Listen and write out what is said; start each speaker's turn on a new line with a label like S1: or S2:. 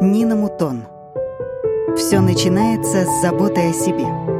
S1: Нина Мутон. Все начинается с заботы о себе.